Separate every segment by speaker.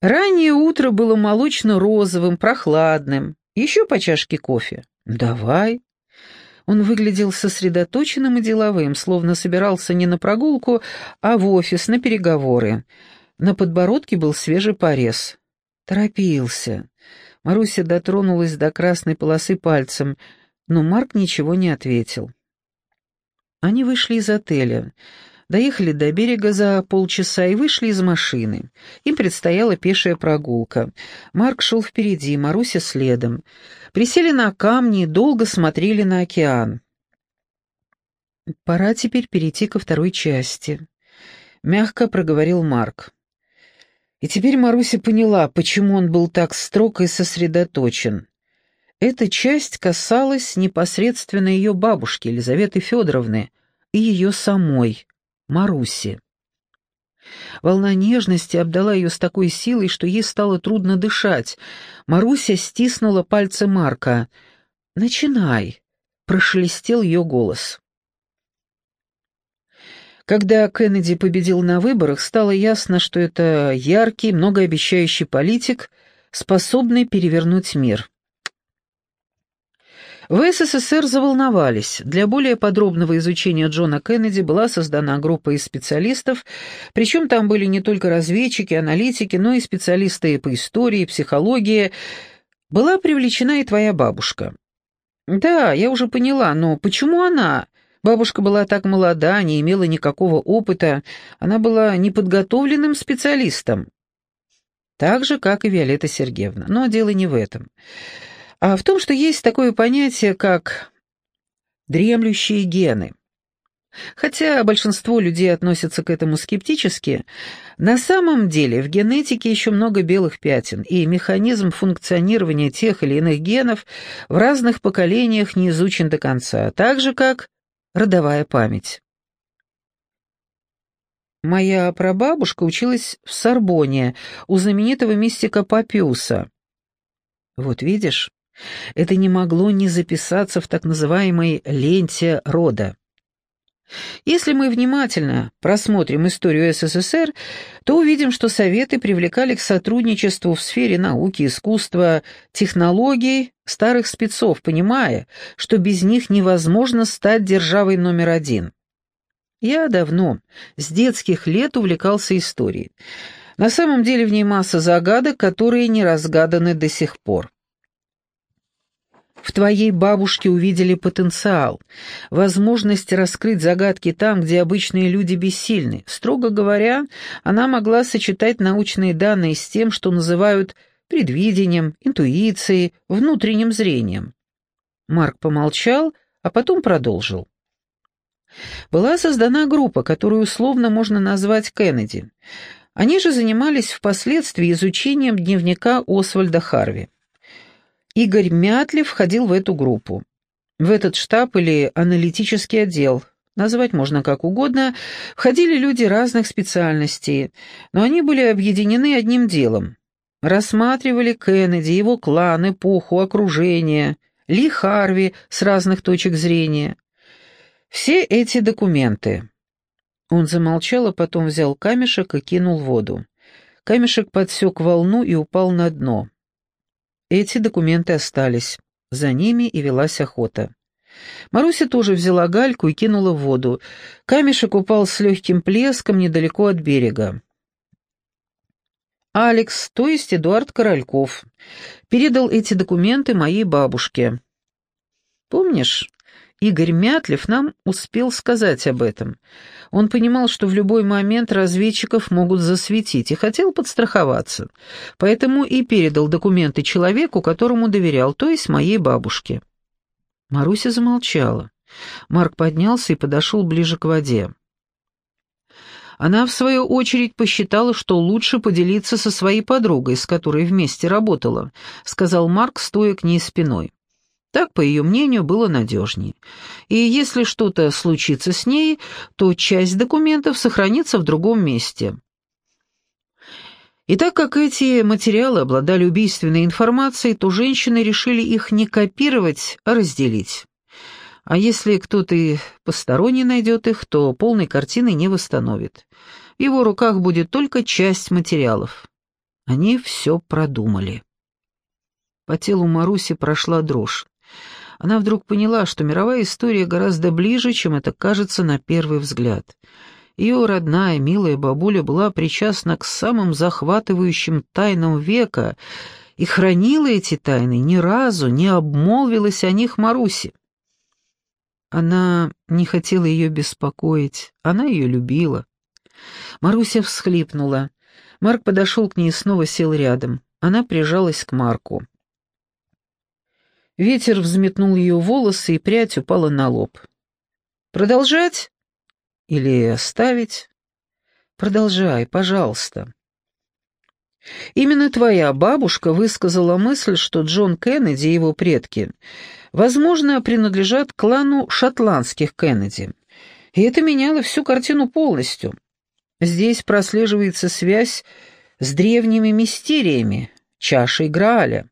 Speaker 1: Раннее утро было молочно-розовым, прохладным. Еще по чашке кофе. «Давай». Он выглядел сосредоточенным и деловым, словно собирался не на прогулку, а в офис, на переговоры. На подбородке был свежий порез. Торопился. Маруся дотронулась до красной полосы пальцем, но Марк ничего не ответил. Они вышли из отеля. Доехали до берега за полчаса и вышли из машины. Им предстояла пешая прогулка. Марк шел впереди, Маруся следом. Присели на камни и долго смотрели на океан. «Пора теперь перейти ко второй части», — мягко проговорил Марк. И теперь Маруся поняла, почему он был так строг и сосредоточен. Эта часть касалась непосредственно ее бабушки, Елизаветы Федоровны, и ее самой, Маруси. Волна нежности обдала ее с такой силой, что ей стало трудно дышать. Маруся стиснула пальцы Марка. «Начинай», — прошелестел ее голос. Когда Кеннеди победил на выборах, стало ясно, что это яркий, многообещающий политик, способный перевернуть мир. В СССР заволновались. Для более подробного изучения Джона Кеннеди была создана группа из специалистов, причем там были не только разведчики, аналитики, но и специалисты по истории, психологии. Была привлечена и твоя бабушка. Да, я уже поняла, но почему она? Бабушка была так молода, не имела никакого опыта, она была неподготовленным специалистом. Так же, как и Виолетта Сергеевна. Но дело не в этом. А в том, что есть такое понятие, как дремлющие гены. Хотя большинство людей относятся к этому скептически, на самом деле в генетике еще много белых пятен, и механизм функционирования тех или иных генов в разных поколениях не изучен до конца, так же как родовая память. Моя прабабушка училась в Сорбоне у знаменитого мистика Папиуса. Вот видишь, это не могло не записаться в так называемой «ленте рода». Если мы внимательно просмотрим историю СССР, то увидим, что Советы привлекали к сотрудничеству в сфере науки, искусства, технологий старых спецов, понимая, что без них невозможно стать державой номер один. Я давно, с детских лет увлекался историей. На самом деле в ней масса загадок, которые не разгаданы до сих пор. В твоей бабушке увидели потенциал, возможность раскрыть загадки там, где обычные люди бессильны. Строго говоря, она могла сочетать научные данные с тем, что называют предвидением, интуицией, внутренним зрением. Марк помолчал, а потом продолжил. Была создана группа, которую условно можно назвать Кеннеди. Они же занимались впоследствии изучением дневника Освальда Харви. Игорь Мятлев входил в эту группу. В этот штаб или аналитический отдел, назвать можно как угодно, входили люди разных специальностей, но они были объединены одним делом. Рассматривали Кеннеди, его клан, эпоху, окружение, Ли Харви с разных точек зрения. Все эти документы. Он замолчал, а потом взял камешек и кинул в воду. Камешек подсек волну и упал на дно. Эти документы остались. За ними и велась охота. Маруся тоже взяла гальку и кинула в воду. Камешек упал с легким плеском недалеко от берега. Алекс, то есть Эдуард Корольков, передал эти документы моей бабушке. Помнишь, Игорь Мятлев нам успел сказать об этом. Он понимал, что в любой момент разведчиков могут засветить, и хотел подстраховаться. Поэтому и передал документы человеку, которому доверял, то есть моей бабушке. Маруся замолчала. Марк поднялся и подошел ближе к воде. Она, в свою очередь, посчитала, что лучше поделиться со своей подругой, с которой вместе работала, сказал Марк, стоя к ней спиной. Так, по ее мнению, было надежнее. И если что-то случится с ней, то часть документов сохранится в другом месте. И так как эти материалы обладали убийственной информацией, то женщины решили их не копировать, а разделить. А если кто-то посторонний найдет их, то полной картины не восстановит. В его руках будет только часть материалов. Они все продумали. По телу Маруси прошла дрожь. Она вдруг поняла, что мировая история гораздо ближе, чем это кажется на первый взгляд. Ее родная, милая бабуля была причастна к самым захватывающим тайнам века и хранила эти тайны, ни разу не обмолвилась о них Маруси. Она не хотела ее беспокоить, она ее любила. Маруся всхлипнула. Марк подошел к ней и снова сел рядом. Она прижалась к Марку. Ветер взметнул ее волосы, и прядь упала на лоб. «Продолжать? Или оставить?» «Продолжай, пожалуйста». Именно твоя бабушка высказала мысль, что Джон Кеннеди и его предки, возможно, принадлежат клану шотландских Кеннеди. И это меняло всю картину полностью. Здесь прослеживается связь с древними мистериями, чашей Грааля.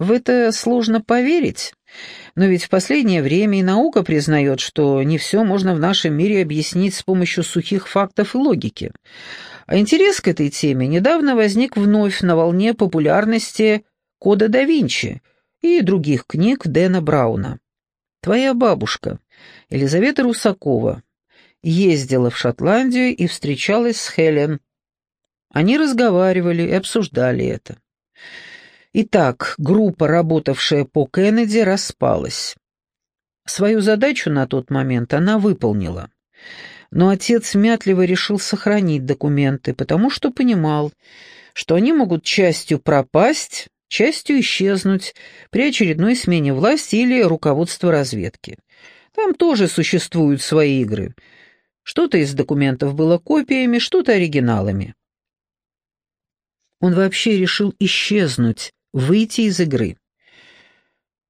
Speaker 1: В это сложно поверить, но ведь в последнее время и наука признает, что не все можно в нашем мире объяснить с помощью сухих фактов и логики. А интерес к этой теме недавно возник вновь на волне популярности «Кода да Винчи» и других книг Дэна Брауна. Твоя бабушка, Елизавета Русакова, ездила в Шотландию и встречалась с Хелен. Они разговаривали и обсуждали это. Итак, группа, работавшая по Кеннеди, распалась. Свою задачу на тот момент она выполнила. Но отец мятливо решил сохранить документы, потому что понимал, что они могут частью пропасть, частью исчезнуть при очередной смене власти или руководства разведки. Там тоже существуют свои игры — что-то из документов было копиями, что-то оригиналами. Он вообще решил исчезнуть, выйти из игры.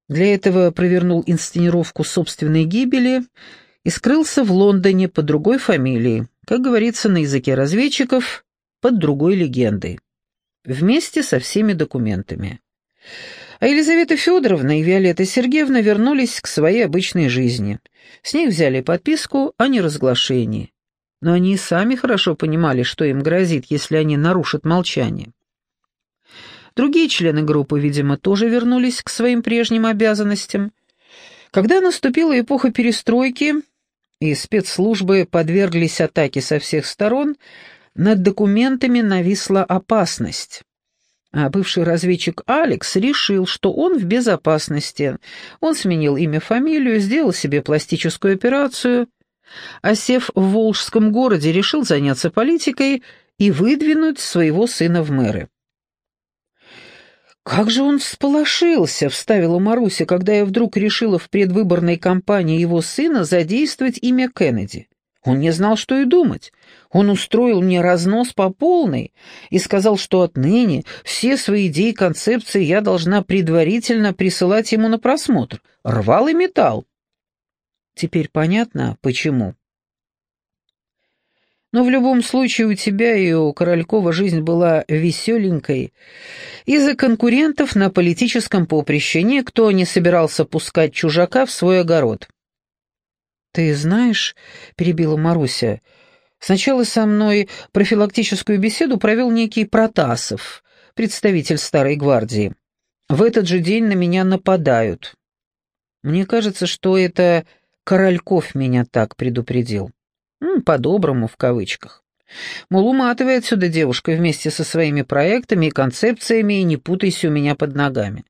Speaker 1: Для этого провернул инсценировку собственной гибели и скрылся в Лондоне под другой фамилией, как говорится на языке разведчиков, под другой легендой, вместе со всеми документами. А Елизавета Федоровна и Виолетта Сергеевна вернулись к своей обычной жизни. С них взяли подписку о неразглашении. Но они сами хорошо понимали, что им грозит, если они нарушат молчание. Другие члены группы, видимо, тоже вернулись к своим прежним обязанностям. Когда наступила эпоха перестройки, и спецслужбы подверглись атаке со всех сторон, над документами нависла опасность. А бывший разведчик Алекс решил, что он в безопасности. Он сменил имя-фамилию, сделал себе пластическую операцию. Осев в Волжском городе, решил заняться политикой и выдвинуть своего сына в мэры. «Как же он всполошился!» — вставила Маруся, когда я вдруг решила в предвыборной кампании его сына задействовать имя Кеннеди. Он не знал, что и думать. Он устроил мне разнос по полной и сказал, что отныне все свои идеи и концепции я должна предварительно присылать ему на просмотр. Рвал и металл. Теперь понятно, почему. Но в любом случае у тебя и у Королькова жизнь была веселенькой. Из-за конкурентов на политическом поприще никто не собирался пускать чужака в свой огород. «Ты знаешь», — перебила Маруся, — «сначала со мной профилактическую беседу провел некий Протасов, представитель Старой Гвардии. В этот же день на меня нападают. Мне кажется, что это Корольков меня так предупредил. По-доброму, в кавычках. Мол, уматывай отсюда девушка вместе со своими проектами и концепциями и не путайся у меня под ногами.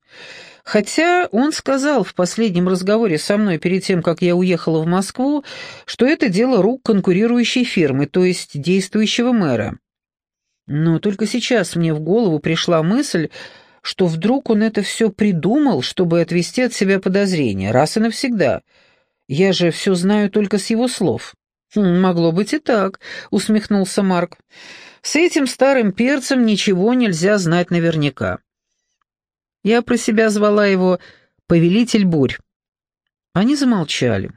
Speaker 1: Хотя он сказал в последнем разговоре со мной перед тем, как я уехала в Москву, что это дело рук конкурирующей фирмы, то есть действующего мэра. Но только сейчас мне в голову пришла мысль, что вдруг он это все придумал, чтобы отвести от себя подозрения, раз и навсегда. Я же все знаю только с его слов. «Хм, «Могло быть и так», — усмехнулся Марк. «С этим старым перцем ничего нельзя знать наверняка. Я про себя звала его «Повелитель бурь». Они замолчали.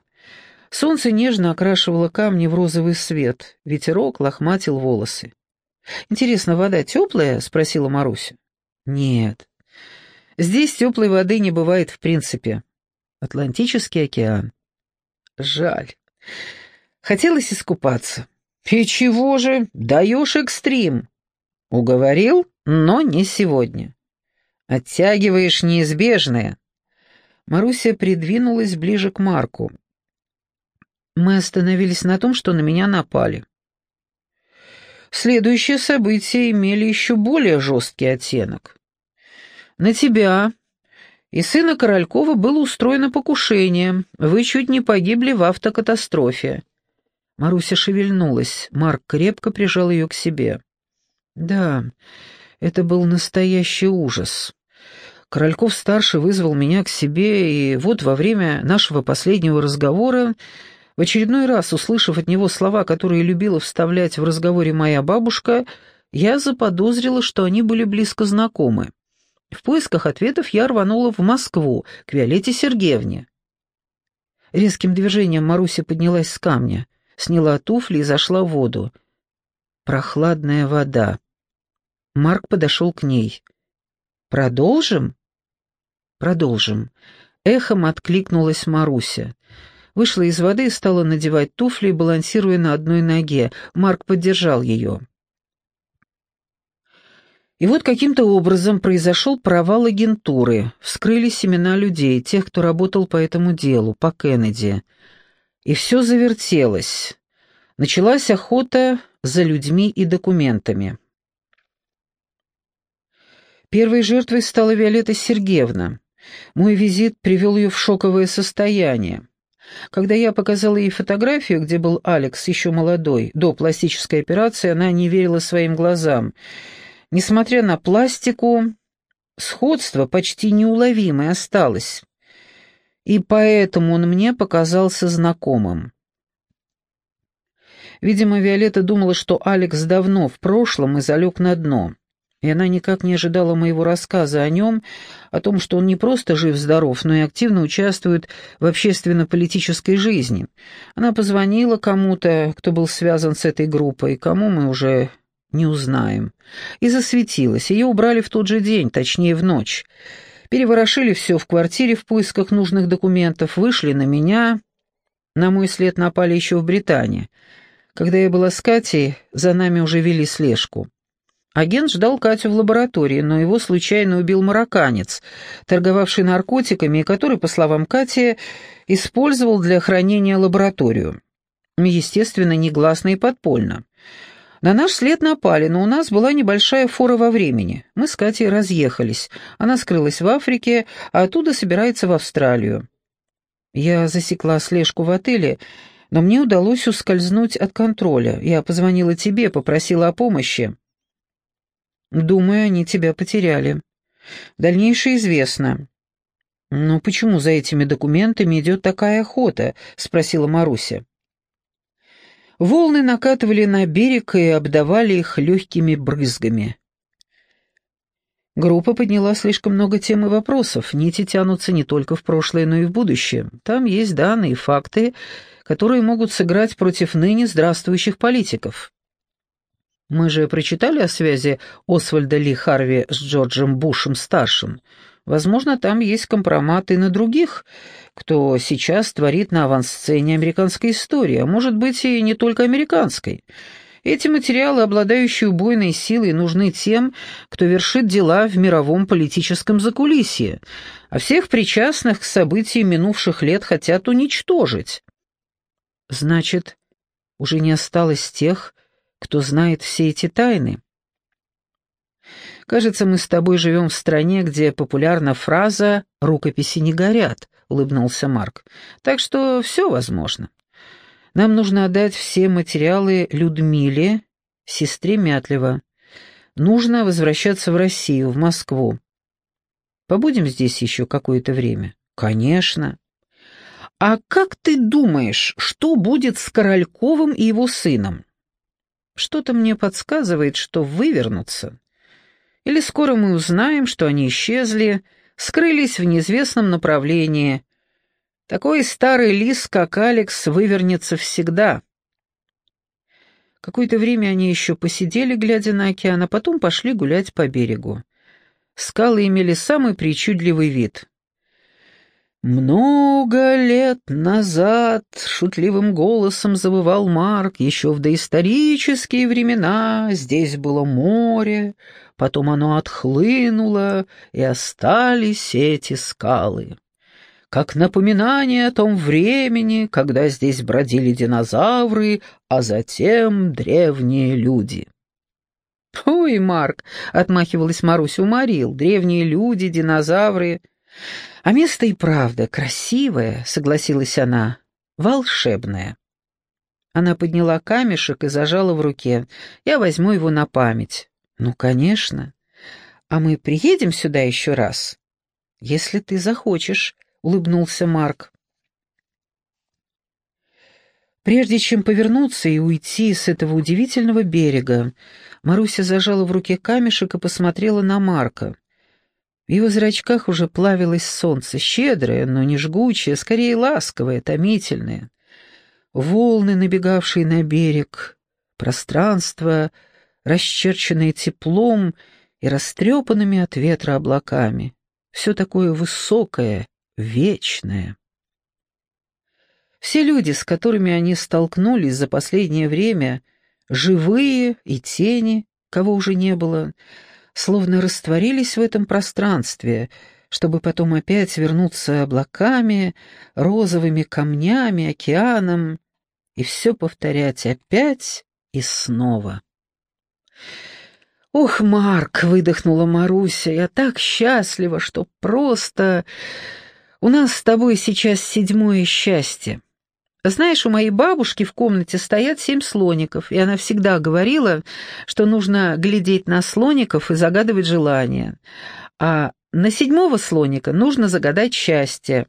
Speaker 1: Солнце нежно окрашивало камни в розовый свет, ветерок лохматил волосы. «Интересно, вода теплая?» — спросила Маруся. «Нет. Здесь теплой воды не бывает в принципе. Атлантический океан. Жаль. Хотелось искупаться. И чего же, даешь экстрим. Уговорил, но не сегодня. Оттягиваешь неизбежное. Маруся придвинулась ближе к Марку. Мы остановились на том, что на меня напали. Следующие события имели еще более жесткий оттенок. На тебя и сына Королькова было устроено покушение. Вы чуть не погибли в автокатастрофе. Маруся шевельнулась. Марк крепко прижал ее к себе. Да, это был настоящий ужас. Корольков-старший вызвал меня к себе, и вот во время нашего последнего разговора в очередной раз, услышав от него слова, которые любила вставлять в разговоре моя бабушка, я заподозрила, что они были близко знакомы. В поисках ответов я рванула в Москву, к Виолетте Сергеевне. Резким движением Маруся поднялась с камня, сняла туфли и зашла в воду. Прохладная вода. Марк подошел к ней. «Продолжим?» «Продолжим». Эхом откликнулась Маруся вышла из воды и стала надевать туфли, балансируя на одной ноге. Марк поддержал ее. И вот каким-то образом произошел провал агентуры. Вскрыли семена людей, тех, кто работал по этому делу, по Кеннеди. И все завертелось. Началась охота за людьми и документами. Первой жертвой стала Виолетта Сергеевна. Мой визит привел ее в шоковое состояние. Когда я показала ей фотографию, где был Алекс, еще молодой, до пластической операции, она не верила своим глазам. Несмотря на пластику, сходство почти неуловимое осталось. И поэтому он мне показался знакомым. Видимо, Виолетта думала, что Алекс давно в прошлом и залег на дно и она никак не ожидала моего рассказа о нем, о том, что он не просто жив-здоров, но и активно участвует в общественно-политической жизни. Она позвонила кому-то, кто был связан с этой группой, кому мы уже не узнаем, и засветилась. Ее убрали в тот же день, точнее в ночь. Переворошили все в квартире в поисках нужных документов, вышли на меня. На мой след напали еще в Британии. Когда я была с Катей, за нами уже вели слежку. Агент ждал Катю в лаборатории, но его случайно убил марокканец, торговавший наркотиками, и который, по словам Кати, использовал для хранения лабораторию. Естественно, негласно и подпольно. На наш след напали, но у нас была небольшая фора во времени. Мы с Катей разъехались. Она скрылась в Африке, а оттуда собирается в Австралию. Я засекла слежку в отеле, но мне удалось ускользнуть от контроля. Я позвонила тебе, попросила о помощи. Думаю, они тебя потеряли. Дальнейшее известно. Но почему за этими документами идет такая охота? спросила Маруся. Волны накатывали на берег и обдавали их легкими брызгами. Группа подняла слишком много тем и вопросов. Нити тянутся не только в прошлое, но и в будущее. Там есть данные и факты, которые могут сыграть против ныне здравствующих политиков. Мы же прочитали о связи Освальда Ли Харви с Джорджем Бушем-старшим. Возможно, там есть компромат и на других, кто сейчас творит на авансцене американской истории, а может быть и не только американской. Эти материалы, обладающие убойной силой, нужны тем, кто вершит дела в мировом политическом закулисье, а всех причастных к событиям минувших лет хотят уничтожить. Значит, уже не осталось тех, кто знает все эти тайны. «Кажется, мы с тобой живем в стране, где популярна фраза «рукописи не горят», — улыбнулся Марк. «Так что все возможно. Нам нужно отдать все материалы Людмиле, сестре Мятлева. Нужно возвращаться в Россию, в Москву. Побудем здесь еще какое-то время?» «Конечно». «А как ты думаешь, что будет с Корольковым и его сыном?» Что-то мне подсказывает, что вывернутся. Или скоро мы узнаем, что они исчезли, скрылись в неизвестном направлении. Такой старый лис, как Алекс, вывернется всегда. Какое-то время они еще посидели, глядя на океан, а потом пошли гулять по берегу. Скалы имели самый причудливый вид. Много лет назад шутливым голосом завывал Марк, еще в доисторические времена здесь было море, потом оно отхлынуло, и остались эти скалы. Как напоминание о том времени, когда здесь бродили динозавры, а затем древние люди. «Ой, Марк!» — отмахивалась Маруся, уморил. «Древние люди, динозавры...» «А место и правда красивое», — согласилась она, — «волшебное». Она подняла камешек и зажала в руке. «Я возьму его на память». «Ну, конечно. А мы приедем сюда еще раз?» «Если ты захочешь», — улыбнулся Марк. Прежде чем повернуться и уйти с этого удивительного берега, Маруся зажала в руке камешек и посмотрела на Марка. В его зрачках уже плавилось солнце, щедрое, но не жгучее, скорее ласковое, томительное. Волны, набегавшие на берег, пространство, расчерченное теплом и растрепанными от ветра облаками. Все такое высокое, вечное. Все люди, с которыми они столкнулись за последнее время, живые и тени, кого уже не было, — словно растворились в этом пространстве, чтобы потом опять вернуться облаками, розовыми камнями, океаном и все повторять опять и снова. «Ох, Марк!» — выдохнула Маруся. «Я так счастлива, что просто... У нас с тобой сейчас седьмое счастье. Знаешь, у моей бабушки в комнате стоят семь слоников, и она всегда говорила, что нужно глядеть на слоников и загадывать желания. А на седьмого слоника нужно загадать счастье,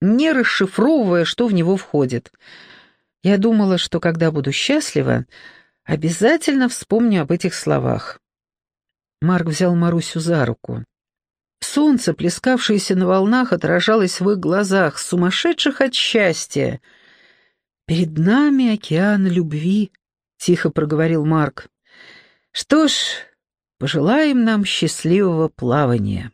Speaker 1: не расшифровывая, что в него входит. Я думала, что когда буду счастлива, обязательно вспомню об этих словах. Марк взял Марусю за руку. Солнце, плескавшееся на волнах, отражалось в их глазах, сумасшедших от счастья — «Перед нами океан любви», — тихо проговорил Марк. «Что ж, пожелаем нам счастливого плавания».